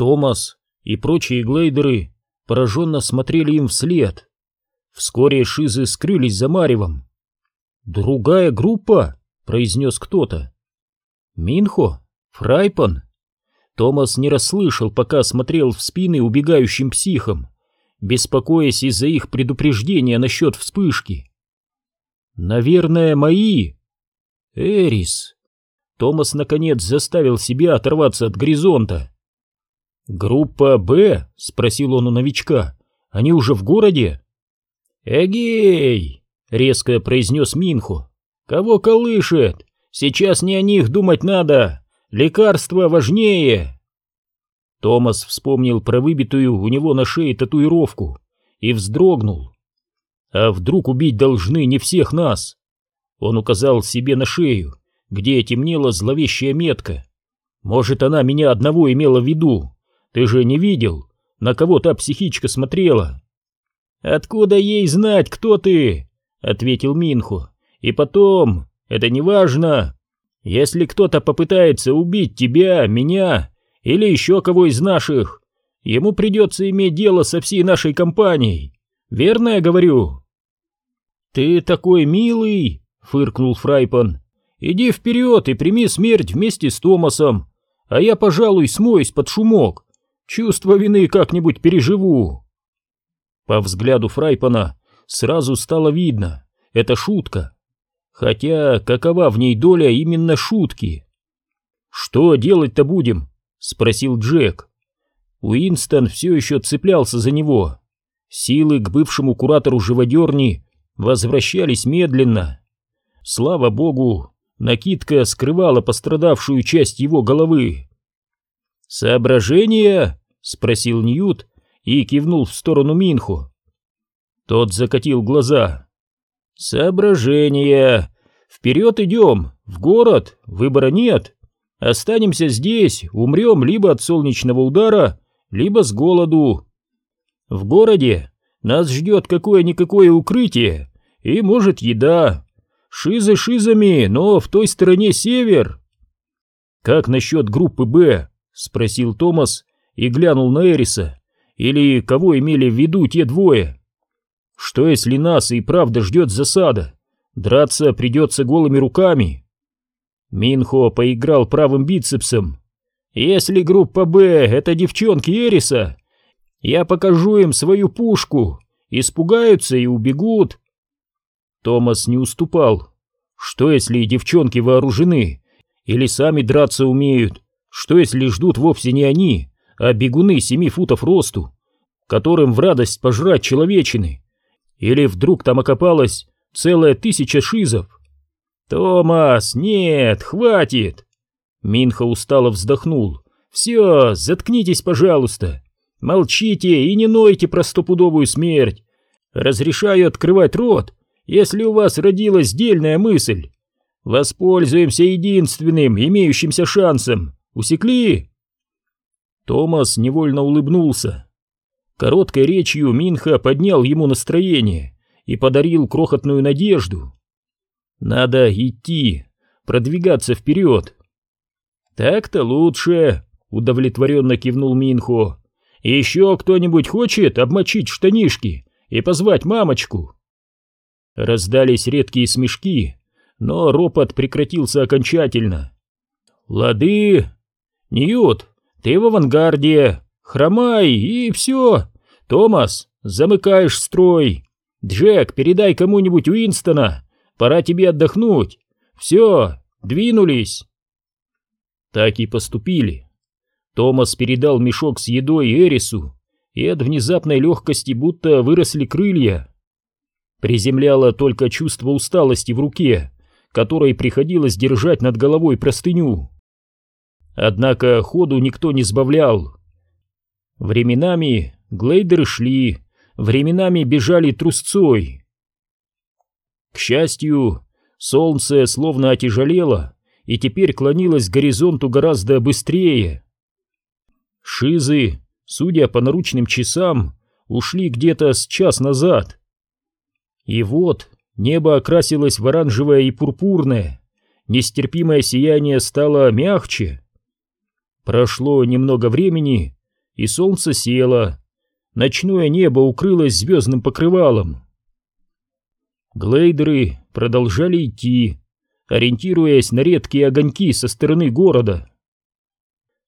Томас и прочие глейдеры пораженно смотрели им вслед. Вскоре шизы скрылись за Маревом. «Другая группа?» — произнес кто-то. «Минхо? Фрайпан?» Томас не расслышал, пока смотрел в спины убегающим психам, беспокоясь из-за их предупреждения насчет вспышки. «Наверное, мои!» «Эрис!» Томас, наконец, заставил себя оторваться от горизонта. «Группа Б?» — спросил он у новичка. «Они уже в городе?» «Эгей!» — резко произнес Минху. «Кого колышет? Сейчас не о них думать надо! Лекарство важнее!» Томас вспомнил про выбитую у него на шее татуировку и вздрогнул. «А вдруг убить должны не всех нас?» Он указал себе на шею, где темнела зловещая метка. «Может, она меня одного имела в виду? Ты же не видел, на кого та психичка смотрела?» «Откуда ей знать, кто ты?» — ответил Минху. «И потом, это не важно. Если кто-то попытается убить тебя, меня или еще кого из наших, ему придется иметь дело со всей нашей компанией. Верно я говорю?» «Ты такой милый!» — фыркнул Фрайпан. «Иди вперед и прими смерть вместе с Томасом, а я, пожалуй, смоюсь под шумок. Чувство вины как-нибудь переживу». По взгляду Фрайпана сразу стало видно, это шутка. Хотя какова в ней доля именно шутки? «Что делать-то будем?» — спросил Джек. Уинстон все еще цеплялся за него. Силы к бывшему куратору живодерни возвращались медленно. Слава богу, накидка скрывала пострадавшую часть его головы. «Соображения?» — спросил Ньют, и кивнул в сторону Минху. Тот закатил глаза. «Соображения. Вперед идем, в город, выбора нет. Останемся здесь, умрем либо от солнечного удара, либо с голоду. В городе нас ждет какое-никакое укрытие и, может, еда. Шизы шизами, но в той стороне север». «Как насчет группы «Б»?» — спросил Томас и глянул на Эриса. Или кого имели в виду те двое? Что если нас и правда ждет засада? Драться придется голыми руками. Минхо поиграл правым бицепсом. Если группа «Б» — это девчонки Эриса, я покажу им свою пушку, испугаются и убегут. Томас не уступал. Что если девчонки вооружены или сами драться умеют? Что если ждут вовсе не они, а бегуны семи футов росту, которым в радость пожрать человечины. Или вдруг там окопалась целая тысяча шизов. «Томас, нет, хватит!» Минха устало вздохнул. «Все, заткнитесь, пожалуйста. Молчите и не нойте про стопудовую смерть. Разрешаю открывать рот, если у вас родилась дельная мысль. Воспользуемся единственным имеющимся шансом. Усекли?» Томас невольно улыбнулся. Короткой речью Минха поднял ему настроение и подарил крохотную надежду. Надо идти, продвигаться вперед. Так-то лучше, удовлетворенно кивнул Минхо. Еще кто-нибудь хочет обмочить штанишки и позвать мамочку? Раздались редкие смешки, но ропот прекратился окончательно. Лады, Ньют, ты в авангарде. Хромай, и все. Томас, замыкаешь строй. Джек, передай кому-нибудь Уинстона. Пора тебе отдохнуть. Все, двинулись. Так и поступили. Томас передал мешок с едой Эрису, и от внезапной легкости будто выросли крылья. Приземляло только чувство усталости в руке, которой приходилось держать над головой простыню. Однако ходу никто не сбавлял. Временами глейдеры шли, временами бежали трусцой. К счастью, солнце словно отяжелело и теперь клонилось к горизонту гораздо быстрее. Шизы, судя по наручным часам, ушли где-то с час назад. И вот небо окрасилось в оранжевое и пурпурное, нестерпимое сияние стало мягче, Прошло немного времени, и солнце село. Ночное небо укрылось звездным покрывалом. Глейдеры продолжали идти, ориентируясь на редкие огоньки со стороны города.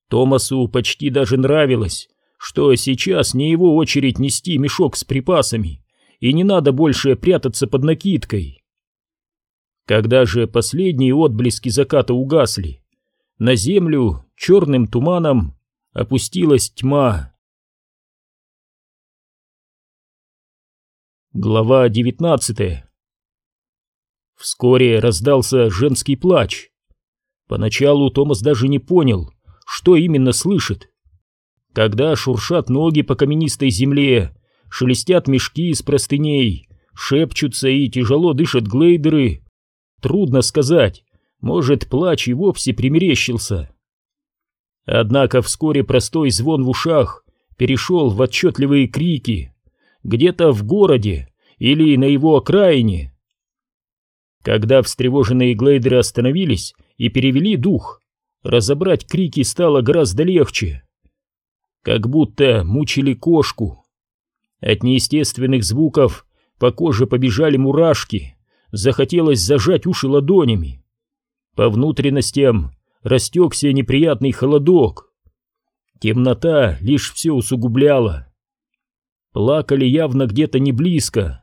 Томасу почти даже нравилось, что сейчас не его очередь нести мешок с припасами, и не надо больше прятаться под накидкой. Когда же последние отблески заката угасли, на землю черным туманом опустилась тьма. Глава девятнадцатая Вскоре раздался женский плач. Поначалу Томас даже не понял, что именно слышит. Когда шуршат ноги по каменистой земле, шелестят мешки из простыней, шепчутся и тяжело дышат глейдеры, трудно сказать, может, плач и вовсе примерещился. Однако вскоре простой звон в ушах перешел в отчетливые крики. Где-то в городе или на его окраине когда встревоженные глейдеры остановились и перевели дух, разобрать крики стало гораздо легче. Как будто мучили кошку. От неестественных звуков по коже побежали мурашки, захотелось зажать уши ладонями. По внутренностям растекся неприятный холодок. Темнота лишь все усугубляла. Плакали явно где-то не близко,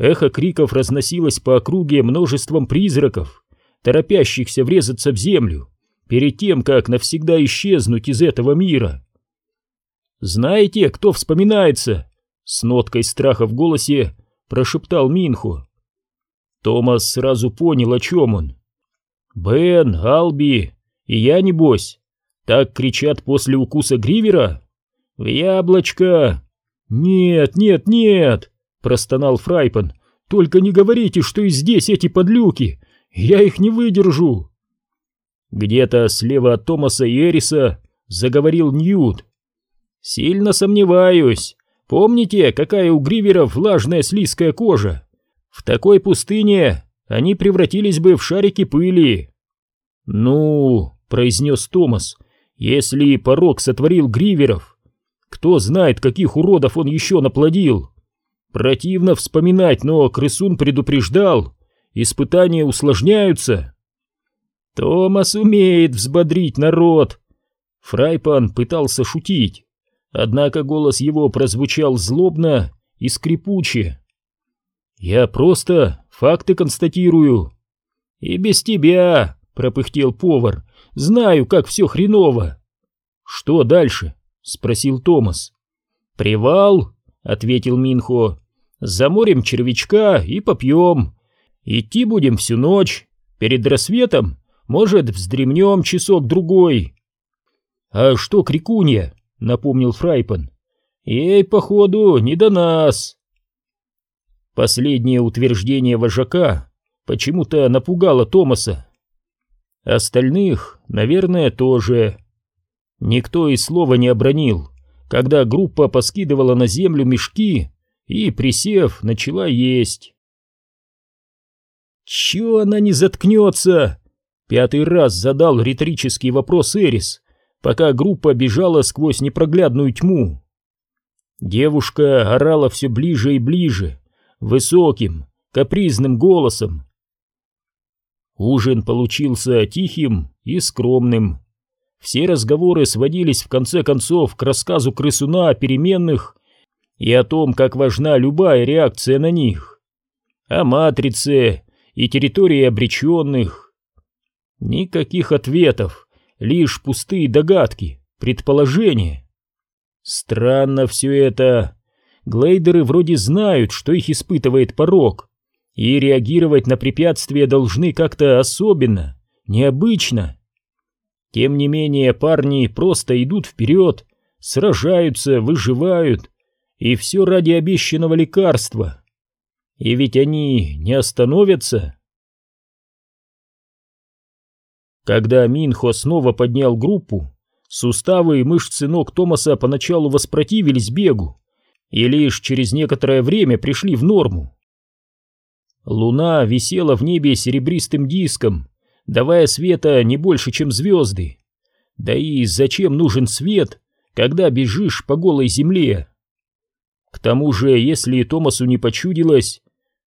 Эхо криков разносилось по округе множеством призраков, торопящихся врезаться в землю, перед тем, как навсегда исчезнуть из этого мира. «Знаете, кто вспоминается?» С ноткой страха в голосе прошептал Минху. Томас сразу понял, о чем он. «Бен, Алби и я, небось, так кричат после укуса Гривера? В яблочко!» «Нет, нет, нет!» — простонал Фрайпан. «Только не говорите, что и здесь эти подлюки! Я их не выдержу!» Где-то слева от Томаса и Эриса заговорил Ньют. «Сильно сомневаюсь. Помните, какая у гриверов влажная слизкая кожа? В такой пустыне они превратились бы в шарики пыли». «Ну», — произнес Томас, — «если порог сотворил гриверов, кто знает, каких уродов он еще наплодил?» Противно вспоминать, но крысун предупреждал. Испытания усложняются. Томас умеет взбодрить народ. Фрайпан пытался шутить, однако голос его прозвучал злобно и скрипуче. Я просто факты констатирую. И без тебя, пропыхтел повар, знаю, как все хреново. Что дальше? спросил Томас. Привал, ответил Минхо. Заморим червячка и попьем. Идти будем всю ночь. Перед рассветом, может, вздремнем часок-другой. А что крикунья? Напомнил Фрайпан. Ей, походу, не до нас. Последнее утверждение вожака почему-то напугало Томаса. Остальных, наверное, тоже. Никто и слова не обронил, когда группа поскидывала на землю мешки и, присев, начала есть. «Чё она не заткнется?» Пятый раз задал риторический вопрос Эрис, пока группа бежала сквозь непроглядную тьму. Девушка орала все ближе и ближе, высоким, капризным голосом. Ужин получился тихим и скромным. Все разговоры сводились в конце концов к рассказу крысуна о переменных и о том, как важна любая реакция на них, о матрице и территории обреченных. Никаких ответов, лишь пустые догадки, предположения. Странно все это. Глейдеры вроде знают, что их испытывает порог, и реагировать на препятствия должны как-то особенно, необычно. Тем не менее, парни просто идут вперед, сражаются, выживают, и все ради обещанного лекарства. И ведь они не остановятся. Когда Минхо снова поднял группу, суставы и мышцы ног Томаса поначалу воспротивились бегу и лишь через некоторое время пришли в норму. Луна висела в небе серебристым диском, давая света не больше, чем звезды. Да и зачем нужен свет, когда бежишь по голой земле. К тому же, если Томасу не почудилось,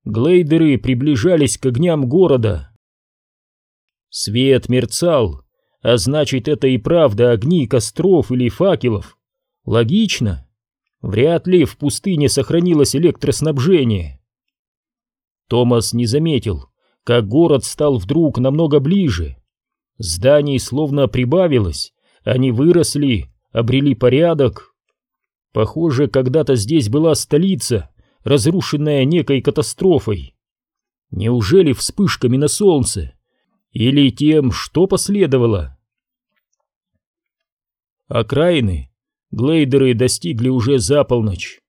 глейдеры приближались к огням города. Свет мерцал, а значит, это и правда огни костров или факелов. Логично. Вряд ли в пустыне сохранилось электроснабжение. Томас не заметил, как город стал вдруг намного ближе. Зданий словно прибавилось, они выросли, обрели порядок. Похоже, когда-то здесь была столица, разрушенная некой катастрофой. Неужели вспышками на солнце? Или тем, что последовало? Окраины глейдеры достигли уже за полночь.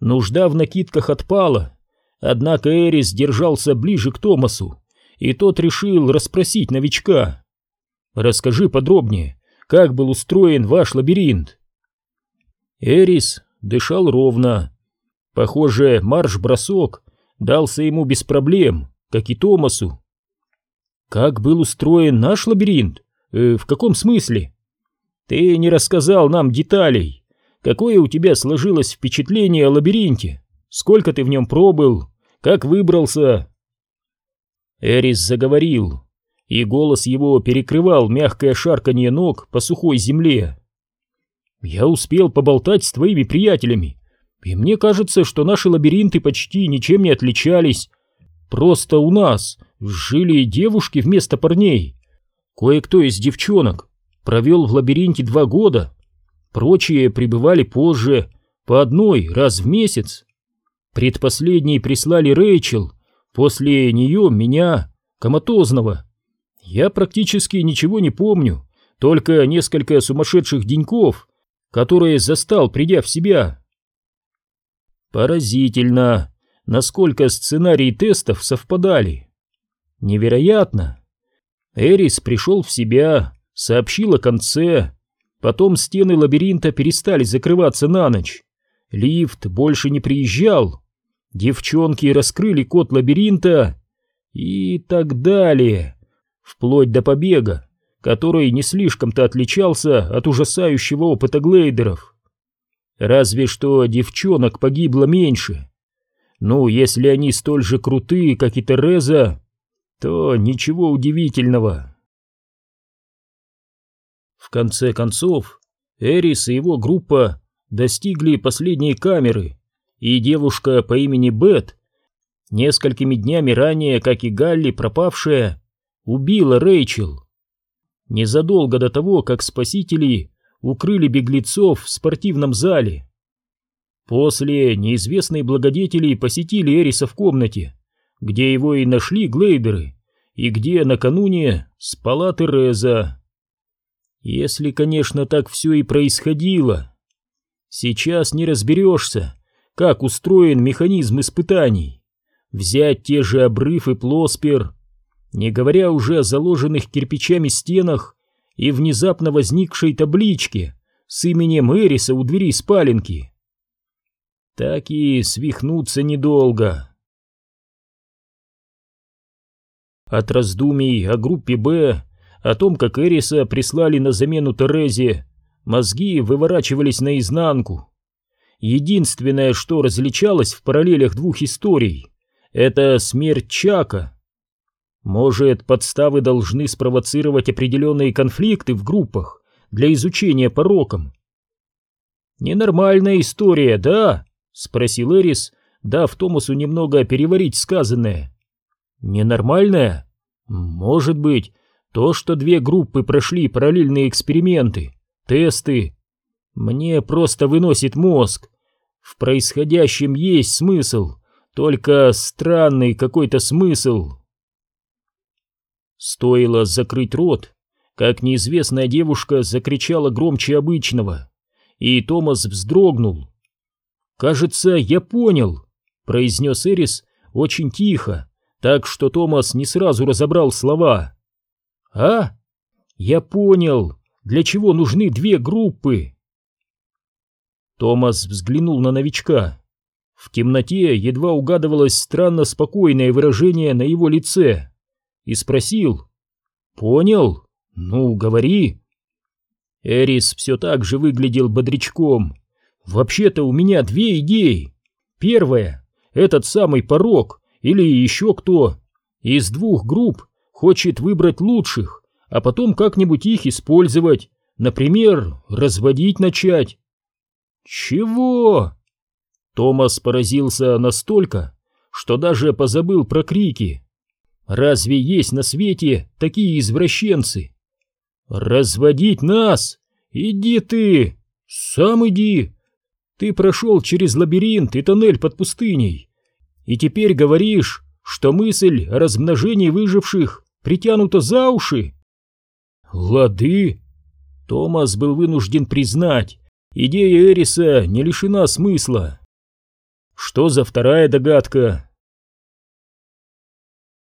Нужда в накидках отпала, однако Эрис держался ближе к Томасу, и тот решил расспросить новичка. «Расскажи подробнее, как был устроен ваш лабиринт?» Эрис дышал ровно. Похоже, марш-бросок дался ему без проблем, как и Томасу. «Как был устроен наш лабиринт? Э, в каком смысле?» «Ты не рассказал нам деталей. Какое у тебя сложилось впечатление о лабиринте? Сколько ты в нем пробыл? Как выбрался?» Эрис заговорил, и голос его перекрывал мягкое шарканье ног по сухой земле. «Я успел поболтать с твоими приятелями, и мне кажется, что наши лабиринты почти ничем не отличались. Просто у нас жили девушки вместо парней. Кое-кто из девчонок провел в лабиринте два года, прочие прибывали позже, по одной раз в месяц. Предпоследней прислали Рэйчел, после нее меня, коматозного. Я практически ничего не помню, только несколько сумасшедших деньков, которые застал, придя в себя. Поразительно, насколько сценарии тестов совпадали. Невероятно. Эрис пришел в себя, сообщил о конце, потом стены лабиринта перестали закрываться на ночь. Лифт больше не приезжал. Девчонки раскрыли код лабиринта и так далее, вплоть до побега, который не слишком-то отличался от ужасающего опыта глейдеров. Разве что девчонок погибло меньше. Ну, если они столь же крутые, как и Тереза, то ничего удивительного. В конце концов, Эрис и его группа достигли последней камеры, и девушка по имени Бет, несколькими днями ранее, как и Галли, пропавшая, убила Рэйчел. Незадолго до того, как спасители укрыли беглецов в спортивном зале. После неизвестные благодетели посетили Эриса в комнате, где его и нашли глейдеры, и где накануне спала Тереза. Если, конечно, так все и происходило. Сейчас не разберешься, как устроен механизм испытаний. Взять те же обрыв и плоспер, не говоря уже о заложенных кирпичами стенах и внезапно возникшей табличке с именем Эриса у двери спаленки. Так и свихнуться недолго. От раздумий о группе «Б», о том, как Эриса прислали на замену Терезе, мозги выворачивались наизнанку. Единственное, что различалось в параллелях двух историй, это смерть Чака. Может, подставы должны спровоцировать определенные конфликты в группах для изучения пороком? «Ненормальная история, да?» — спросил Эрис, дав Томасу немного переварить сказанное. Ненормальная? Может быть, то, что две группы прошли параллельные эксперименты, тесты. Мне просто выносит мозг. В происходящем есть смысл, только странный какой-то смысл. Стоило закрыть рот, как неизвестная девушка закричала громче обычного, и Томас вздрогнул. «Кажется, я понял», — произнес Эрис очень тихо, так что Томас не сразу разобрал слова. «А? Я понял, для чего нужны две группы!» Томас взглянул на новичка. В темноте едва угадывалось странно спокойное выражение на его лице и спросил. «Понял? Ну, говори!» Эрис все так же выглядел бодрячком. Вообще-то у меня две идеи. Первая — этот самый порог или еще кто. Из двух групп хочет выбрать лучших, а потом как-нибудь их использовать, например, разводить начать. Чего? Томас поразился настолько, что даже позабыл про крики. Разве есть на свете такие извращенцы? Разводить нас? Иди ты! Сам иди! Ты прошел через лабиринт и тоннель под пустыней, и теперь говоришь, что мысль о размножении выживших притянута за уши? Лады! Томас был вынужден признать, идея Эриса не лишена смысла. Что за вторая догадка?